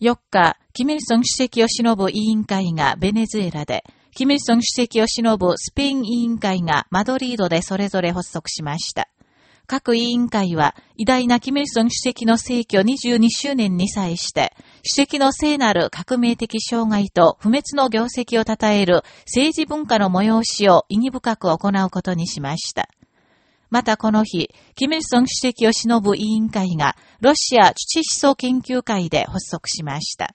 4日、キミルソン主席を忍ぶ委員会がベネズエラで、キミルソン主席を忍ぶスペイン委員会がマドリードでそれぞれ発足しました。各委員会は、偉大なキム・イルソン主席の逝去22周年に際して、主席の聖なる革命的障害と不滅の業績を称える政治文化の催しを意義深く行うことにしました。またこの日、キム・イソン主席を忍ぶ委員会が、ロシア土思想研究会で発足しました。